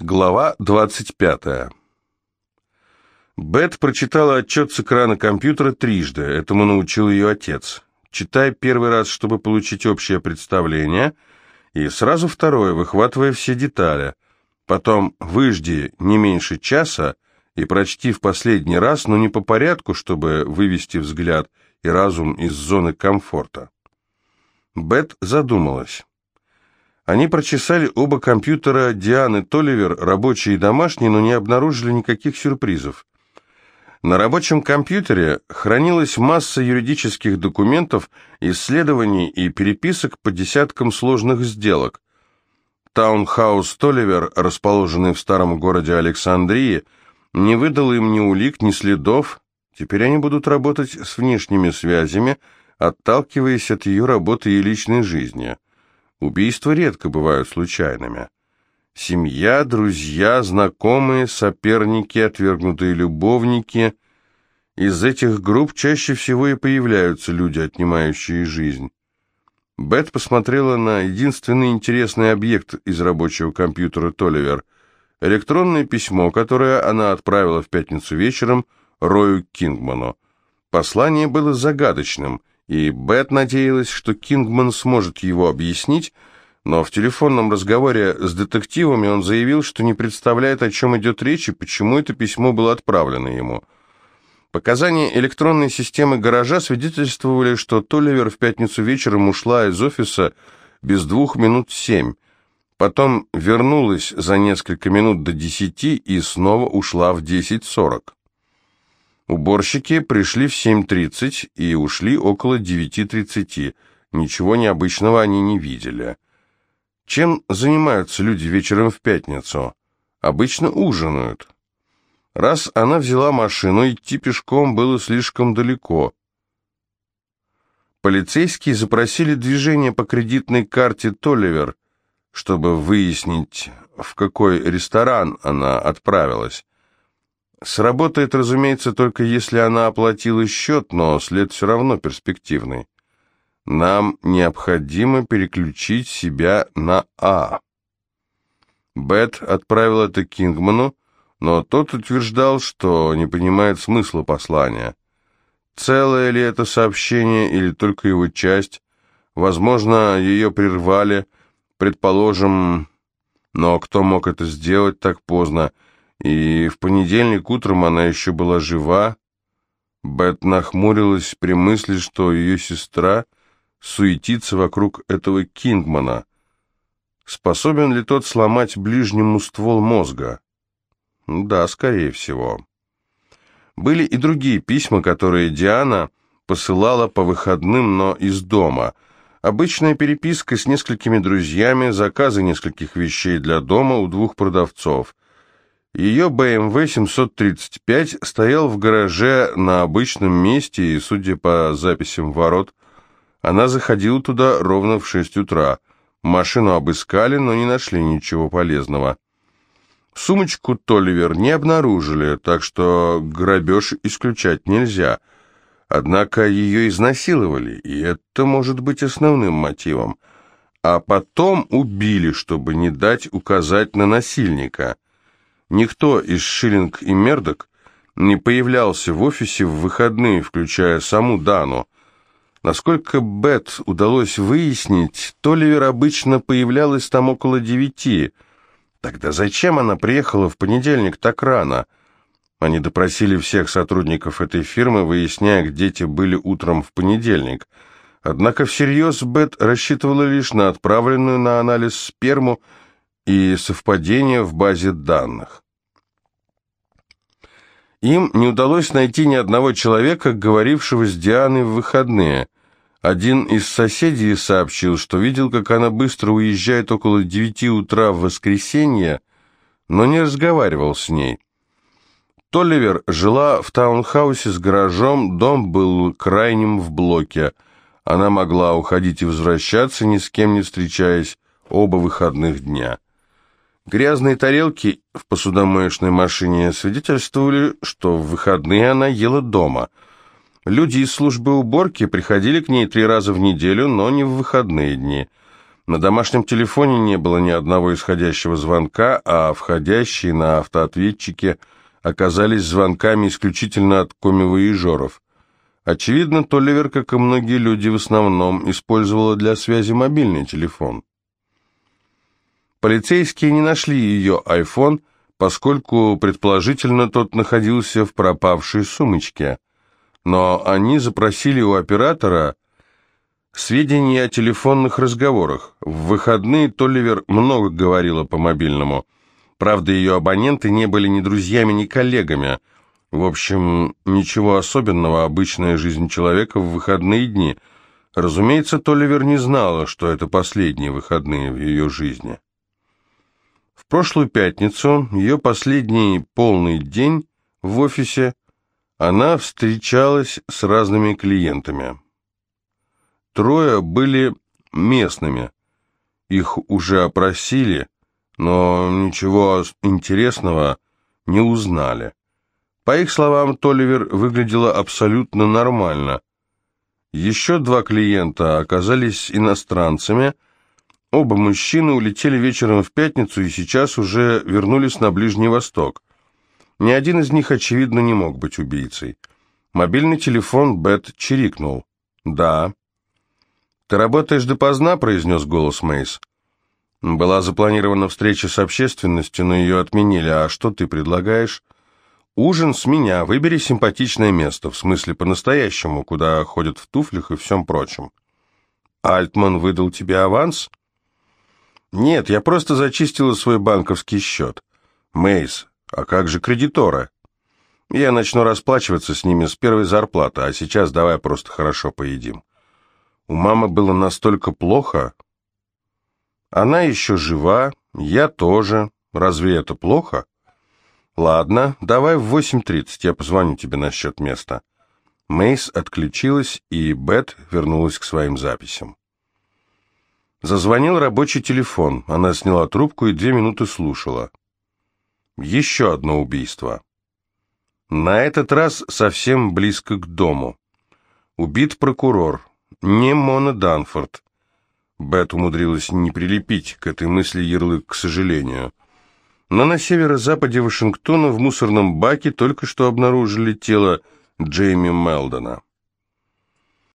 Глава 25. Бет прочитала отчет с экрана компьютера трижды, этому научил ее отец. Читай первый раз, чтобы получить общее представление, и сразу второе, выхватывая все детали. Потом выжди не меньше часа и прочти в последний раз, но не по порядку, чтобы вывести взгляд и разум из зоны комфорта. Бет задумалась. Они прочесали оба компьютера Дианы Толивер, рабочий и домашний, но не обнаружили никаких сюрпризов. На рабочем компьютере хранилась масса юридических документов, исследований и переписок по десяткам сложных сделок. Таунхаус Толивер, расположенный в старом городе Александрии, не выдал им ни улик, ни следов. Теперь они будут работать с внешними связями, отталкиваясь от ее работы и личной жизни. Убийства редко бывают случайными. Семья, друзья, знакомые, соперники, отвергнутые любовники. Из этих групп чаще всего и появляются люди, отнимающие жизнь. Бет посмотрела на единственный интересный объект из рабочего компьютера Толивер – электронное письмо, которое она отправила в пятницу вечером Рою Кингману. Послание было загадочным, и Бет надеялась, что Кингман сможет его объяснить, но в телефонном разговоре с детективами он заявил, что не представляет, о чем идет речь и почему это письмо было отправлено ему. Показания электронной системы гаража свидетельствовали, что Толивер в пятницу вечером ушла из офиса без двух минут семь, потом вернулась за несколько минут до десяти и снова ушла в десять сорок. Уборщики пришли в 7.30 и ушли около 9.30. Ничего необычного они не видели. Чем занимаются люди вечером в пятницу? Обычно ужинают. Раз она взяла машину, идти пешком было слишком далеко. Полицейские запросили движение по кредитной карте Толливер, чтобы выяснить, в какой ресторан она отправилась. Сработает, разумеется, только если она оплатила счет, но след все равно перспективный. Нам необходимо переключить себя на А. Бет отправил это Кингману, но тот утверждал, что не понимает смысла послания. Целое ли это сообщение или только его часть? Возможно, ее прервали, предположим, но кто мог это сделать так поздно? И в понедельник утром она еще была жива. Бет нахмурилась при мысли, что ее сестра суетится вокруг этого Кингмана. Способен ли тот сломать ближнему ствол мозга? Да, скорее всего. Были и другие письма, которые Диана посылала по выходным, но из дома. Обычная переписка с несколькими друзьями, заказы нескольких вещей для дома у двух продавцов. Ее BMW 735 стоял в гараже на обычном месте, и, судя по записям ворот, она заходила туда ровно в 6 утра. Машину обыскали, но не нашли ничего полезного. Сумочку Толивер не обнаружили, так что грабеж исключать нельзя. Однако ее изнасиловали, и это может быть основным мотивом. А потом убили, чтобы не дать указать на насильника – Никто из Шиллинг и Мердок не появлялся в офисе в выходные, включая саму Дану. Насколько Бет удалось выяснить, Толивер обычно появлялась там около девяти. Тогда зачем она приехала в понедельник так рано? Они допросили всех сотрудников этой фирмы, выясняя, где те были утром в понедельник. Однако всерьез Бет рассчитывала лишь на отправленную на анализ сперму и совпадения в базе данных. Им не удалось найти ни одного человека, говорившего с Дианой в выходные. Один из соседей сообщил, что видел, как она быстро уезжает около девяти утра в воскресенье, но не разговаривал с ней. Толливер жила в таунхаусе с гаражом, дом был крайним в блоке. Она могла уходить и возвращаться, ни с кем не встречаясь, оба выходных дня. Грязные тарелки в посудомоечной машине свидетельствовали, что в выходные она ела дома. Люди из службы уборки приходили к ней три раза в неделю, но не в выходные дни. На домашнем телефоне не было ни одного исходящего звонка, а входящие на автоответчике оказались звонками исключительно от комивоежеров. Очевидно, Толливер, как и многие люди, в основном использовала для связи мобильный телефон. Полицейские не нашли ее iPhone, поскольку, предположительно, тот находился в пропавшей сумочке. Но они запросили у оператора сведения о телефонных разговорах. В выходные Толливер много говорила по мобильному. Правда, ее абоненты не были ни друзьями, ни коллегами. В общем, ничего особенного, обычная жизнь человека в выходные дни. Разумеется, Толливер не знала, что это последние выходные в ее жизни. В прошлую пятницу, ее последний полный день в офисе, она встречалась с разными клиентами. Трое были местными, их уже опросили, но ничего интересного не узнали. По их словам, Толивер выглядела абсолютно нормально. Еще два клиента оказались иностранцами – Оба мужчины улетели вечером в пятницу и сейчас уже вернулись на Ближний Восток. Ни один из них, очевидно, не мог быть убийцей. Мобильный телефон Бет чирикнул. «Да». «Ты работаешь допоздна?» – произнес голос Мейс. «Была запланирована встреча с общественностью, но ее отменили. А что ты предлагаешь?» «Ужин с меня. Выбери симпатичное место, в смысле по-настоящему, куда ходят в туфлях и всем прочем». «Альтман выдал тебе аванс?» «Нет, я просто зачистила свой банковский счет. Мейс, а как же кредиторы?» «Я начну расплачиваться с ними с первой зарплаты, а сейчас давай просто хорошо поедим». У мамы было настолько плохо. Она еще жива, я тоже. Разве это плохо? Ладно, давай в 8.30 я позвоню тебе насчет места. Мейс отключилась, и Бет вернулась к своим записям. Зазвонил рабочий телефон. Она сняла трубку и две минуты слушала. Еще одно убийство. На этот раз совсем близко к дому. Убит прокурор. Не Мона Данфорд. Бет умудрилась не прилепить к этой мысли ярлык, к сожалению. Но на северо-западе Вашингтона в мусорном баке только что обнаружили тело Джейми Мелдона.